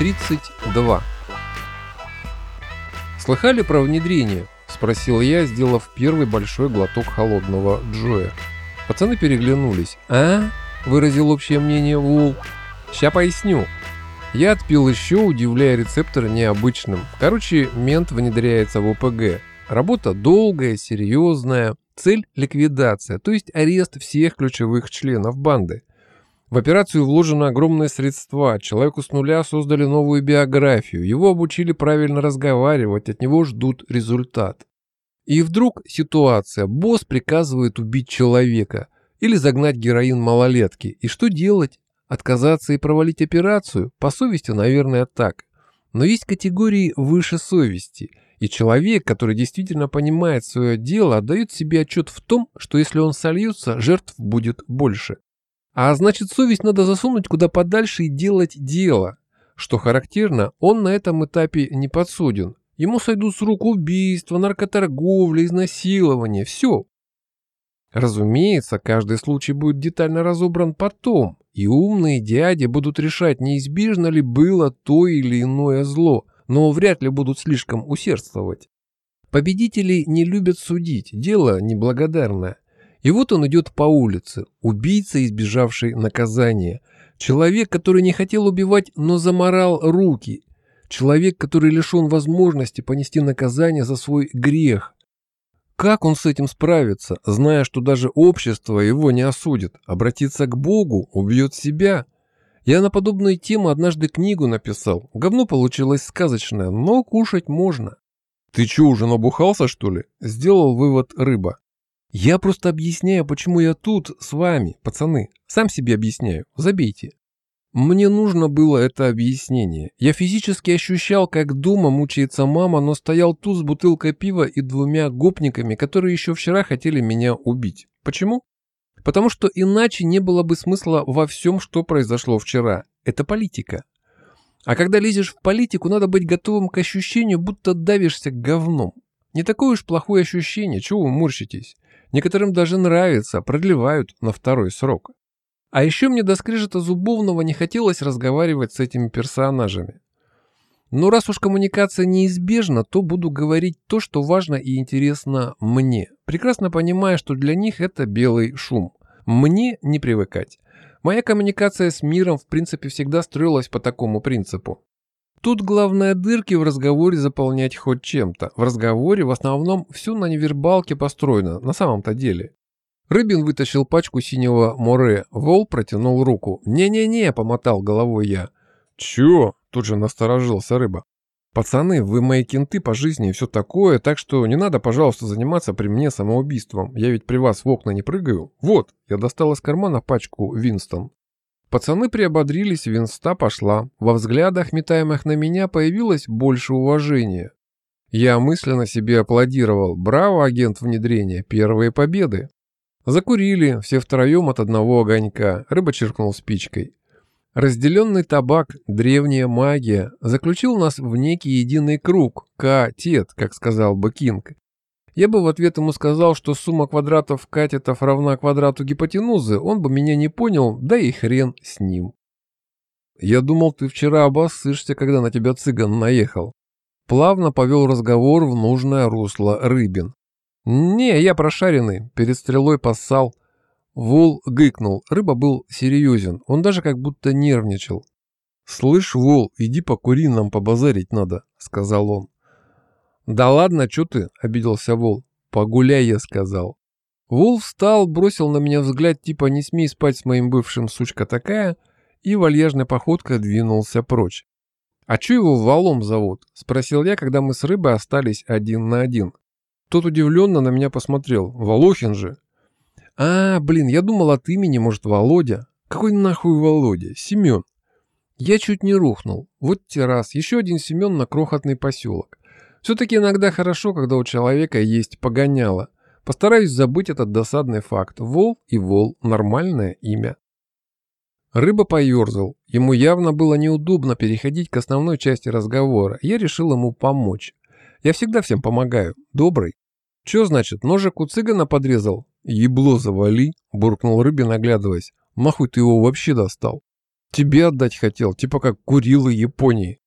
32. «Слыхали про внедрение?» – спросил я, сделав первый большой глоток холодного Джоя. Пацаны переглянулись. «А?» – выразил общее мнение Вул. «Ща поясню». Я отпил еще, удивляя рецептор необычным. Короче, мент внедряется в ОПГ. Работа долгая, серьезная. Цель – ликвидация, то есть арест всех ключевых членов банды. В операцию вложено огромные средства, человеку с нуля создали новую биографию, его обучили правильно разговаривать, от него ждут результат. И вдруг ситуация, босс приказывает убить человека или загнать героин малолетки, и что делать? Отказаться и провалить операцию? По совести, наверное, так. Но есть категории выше совести, и человек, который действительно понимает свое дело, отдает себе отчет в том, что если он сольется, жертв будет больше. А значит, совесть надо засунуть куда подальше и делать дело. Что характерно, он на этом этапе не подсуден. Ему сойдут с рук убийства, наркоторговля, изнасилование, все. Разумеется, каждый случай будет детально разобран потом, и умные дяди будут решать, неизбежно ли было то или иное зло, но вряд ли будут слишком усердствовать. Победители не любят судить, дело неблагодарное. И вот он идет по улице, убийца, избежавший наказания. Человек, который не хотел убивать, но заморал руки. Человек, который лишен возможности понести наказание за свой грех. Как он с этим справится, зная, что даже общество его не осудит? Обратиться к Богу, убьет себя? Я на подобную тему однажды книгу написал. Говно получилось сказочное, но кушать можно. «Ты чё, уже набухался, что ли?» – сделал вывод рыба. Я просто объясняю, почему я тут с вами, пацаны. Сам себе объясняю. Забейте. Мне нужно было это объяснение. Я физически ощущал, как дома мучается мама, но стоял тут с бутылкой пива и двумя гопниками, которые еще вчера хотели меня убить. Почему? Потому что иначе не было бы смысла во всем, что произошло вчера. Это политика. А когда лезешь в политику, надо быть готовым к ощущению, будто давишься говном. Не такое уж плохое ощущение, чего вы морщитесь. Некоторым даже нравится, продлевают на второй срок. А еще мне до скрежета зубовного не хотелось разговаривать с этими персонажами. Но раз уж коммуникация неизбежна, то буду говорить то, что важно и интересно мне, прекрасно понимая, что для них это белый шум. Мне не привыкать. Моя коммуникация с миром в принципе всегда строилась по такому принципу. Тут главное дырки в разговоре заполнять хоть чем-то. В разговоре в основном все на невербалке построено, на самом-то деле. Рыбин вытащил пачку синего море, Вол протянул руку. «Не-не-не», — помотал головой я. «Чё?» — тут же насторожился рыба. «Пацаны, вы мои кенты по жизни и все такое, так что не надо, пожалуйста, заниматься при мне самоубийством. Я ведь при вас в окна не прыгаю. Вот!» Я достал из кармана пачку Винстон. Пацаны приободрились, винста пошла. Во взглядах, метаемых на меня, появилось больше уважения. Я мысленно себе аплодировал. Браво, агент внедрения, первые победы. Закурили, все втроем от одного огонька. Рыба черкнул спичкой. Разделенный табак, древняя магия, заключил нас в некий единый круг, К-тет, как сказал бы Кинг. Я бы в ответ ему сказал, что сумма квадратов катетов равна квадрату гипотенузы, он бы меня не понял, да и хрен с ним. Я думал, ты вчера обоссышься, когда на тебя цыган наехал. Плавно повел разговор в нужное русло Рыбин. Не, я прошаренный, перед стрелой поссал. Вол гыкнул, рыба был серьезен, он даже как будто нервничал. «Слышь, Вол, иди покури, нам побазарить надо», — сказал он. «Да ладно, что ты?» — обиделся Вол. «Погуляй», — я сказал. Вол встал, бросил на меня взгляд типа «не смей спать с моим бывшим, сучка такая», и вальяжной походкой двинулся прочь. «А чё его Валом зовут?» — спросил я, когда мы с рыбой остались один на один. Тот удивленно на меня посмотрел. «Волохин же!» «А, блин, я думал от имени, может, Володя?» «Какой нахуй Володя? Семен!» Я чуть не рухнул. Вот террас, еще один Семен на крохотный поселок. Все-таки иногда хорошо, когда у человека есть погоняло. Постараюсь забыть этот досадный факт. Вол и Вол – нормальное имя. Рыба поерзал. Ему явно было неудобно переходить к основной части разговора. Я решил ему помочь. Я всегда всем помогаю. Добрый. Че значит, ножик у цыгана подрезал? Ебло завали, буркнул Рыбин, оглядываясь. Нахуй ты его вообще достал? Тебе отдать хотел, типа как Курилы Японии.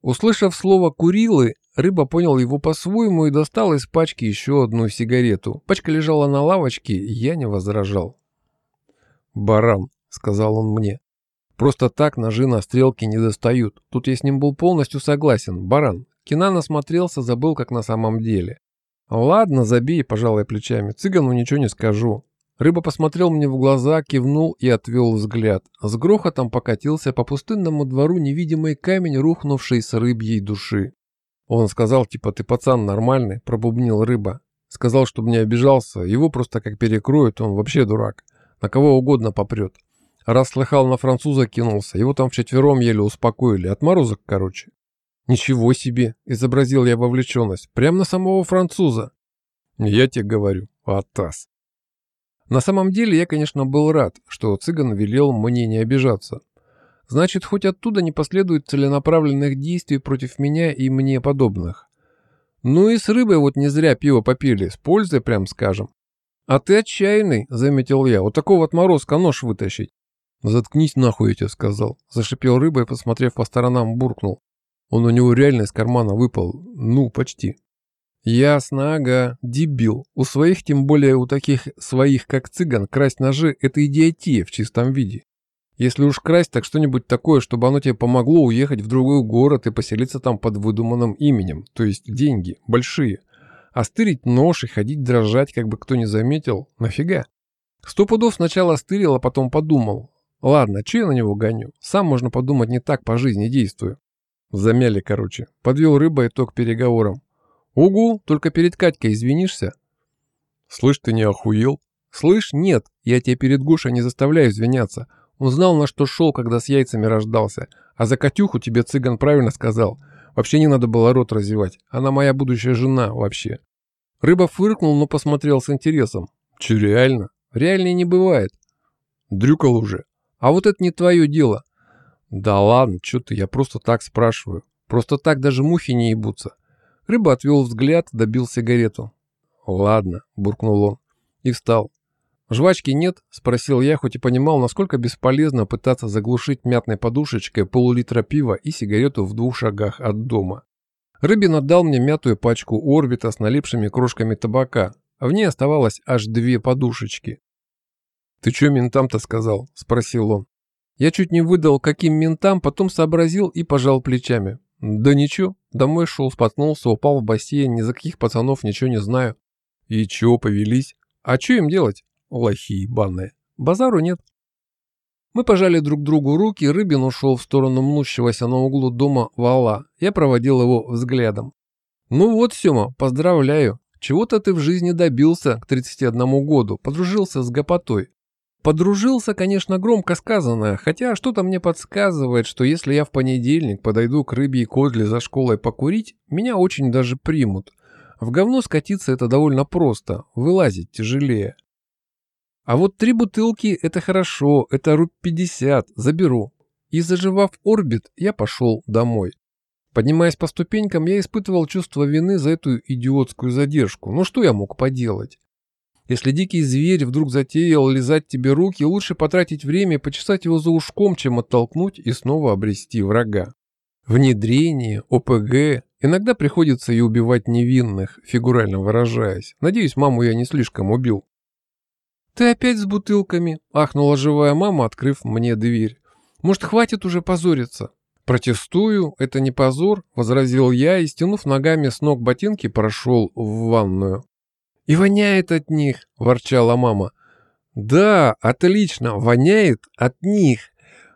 Услышав слово «Курилы», рыба понял его по-своему и достал из пачки еще одну сигарету. Пачка лежала на лавочке, я не возражал. «Баран», — сказал он мне. «Просто так ножи на стрелке не достают. Тут я с ним был полностью согласен. Баран». Кинан осмотрелся, забыл, как на самом деле. «Ладно, забей, пожалуй, плечами. Цыгану ничего не скажу». Рыба посмотрел мне в глаза, кивнул и отвел взгляд. С грохотом покатился по пустынному двору невидимый камень, рухнувший с рыбьей души. Он сказал, типа, ты пацан нормальный, пробубнил рыба. Сказал, чтобы не обижался, его просто как перекроют, он вообще дурак. На кого угодно попрет. Раз слыхал, на француза кинулся, его там вчетвером еле успокоили, отморозок, короче. «Ничего себе!» – изобразил я вовлеченность. «Прям на самого француза!» «Я тебе говорю, Атас!» На самом деле я, конечно, был рад, что цыган велел мне не обижаться. Значит, хоть оттуда не последует целенаправленных действий против меня и мне подобных. Ну и с рыбой вот не зря пиво попили, с пользой, прям скажем. «А ты отчаянный», — заметил я, — «вот такого отморозка нож вытащить». «Заткнись нахуй, я тебе сказал», — зашипел рыба и, посмотрев по сторонам, буркнул. Он у него реально из кармана выпал. Ну, почти. Ясно, ага, дебил. У своих, тем более у таких своих, как цыган, красть ножи – это идиотия в чистом виде. Если уж красть, так что-нибудь такое, чтобы оно тебе помогло уехать в другой город и поселиться там под выдуманным именем, то есть деньги, большие. А стырить нож и ходить дрожать, как бы кто не заметил, нафига? Сто пудов сначала стырил, а потом подумал. Ладно, че я на него гоню? Сам, можно подумать, не так по жизни действую. Замяли, короче. Подвел рыба итог переговорам. Угу, только перед Катькой извинишься? Слышь, ты не охуел? Слышь, нет, я тебя перед Гошей не заставляю извиняться. Он знал, на что шел, когда с яйцами рождался. А за Катюху тебе цыган правильно сказал. Вообще не надо было рот развивать. Она моя будущая жена вообще. Рыба фыркнул, но посмотрел с интересом. Че, реально? Реально не бывает. Дрюкал уже. А вот это не твое дело. «Да ладно, что ты, я просто так спрашиваю. Просто так даже мухи не ебутся». Рыба отвел взгляд, добил сигарету. «Ладно», — буркнул он и встал. «Жвачки нет?» — спросил я, хоть и понимал, насколько бесполезно пытаться заглушить мятной подушечкой пол-литра пива и сигарету в двух шагах от дома. Рыбин отдал мне мятую пачку орбита с налипшими крошками табака, а в ней оставалось аж две подушечки. «Ты что ментам-то сказал?» — спросил он. Я чуть не выдал каким ментам, потом сообразил и пожал плечами. Да ничего, домой шел, споткнулся, упал в бассейн, ни за каких пацанов ничего не знаю. И чего повелись? А что им делать? Лохи ебаные. Базару нет. Мы пожали друг другу руки, Рыбин ушел в сторону мнущегося на углу дома вала. Я проводил его взглядом. Ну вот, Сема, поздравляю. Чего-то ты в жизни добился к 31 году, подружился с гопотой. Подружился, конечно, громко сказано, хотя что-то мне подсказывает, что если я в понедельник подойду к рыбе и козле за школой покурить, меня очень даже примут. В говно скатиться это довольно просто, вылазить тяжелее. А вот три бутылки – это хорошо, это руб 50, заберу. И заживав орбит, я пошел домой. Поднимаясь по ступенькам, я испытывал чувство вины за эту идиотскую задержку. Ну что я мог поделать? Если дикий зверь вдруг затеял лизать тебе руки, лучше потратить время и почесать его за ушком, чем оттолкнуть и снова обрести врага. Внедрение, ОПГ. Иногда приходится и убивать невинных, фигурально выражаясь. Надеюсь, маму я не слишком убил. «Ты опять с бутылками?» – ахнула живая мама, открыв мне дверь. «Может, хватит уже позориться?» «Протестую, это не позор», – возразил я и, стянув ногами с ног ботинки, прошел в ванную. «И воняет от них!» – ворчала мама. «Да, отлично, воняет от них!»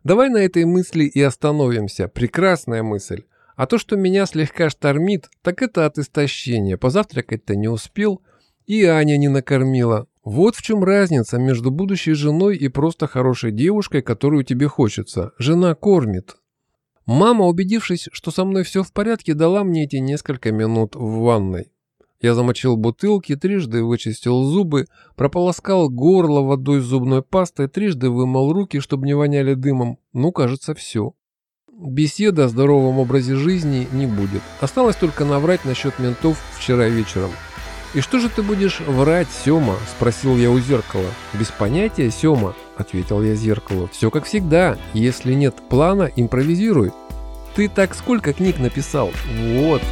Давай на этой мысли и остановимся. Прекрасная мысль. А то, что меня слегка штормит, так это от истощения. Позавтракать-то не успел. И Аня не накормила. Вот в чем разница между будущей женой и просто хорошей девушкой, которую тебе хочется. Жена кормит. Мама, убедившись, что со мной все в порядке, дала мне эти несколько минут в ванной. Я замочил бутылки, трижды вычистил зубы, прополоскал горло водой с зубной пастой, трижды вымыл руки, чтобы не воняли дымом. Ну, кажется, все. Беседа о здоровом образе жизни не будет. Осталось только наврать насчет ментов вчера вечером. «И что же ты будешь врать, Сёма?» – спросил я у зеркала. «Без понятия, Сёма», – ответил я зеркалу. «Все как всегда. Если нет плана, импровизируй». «Ты так сколько книг написал?» «Вот»,